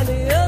Valeu!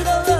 should have loved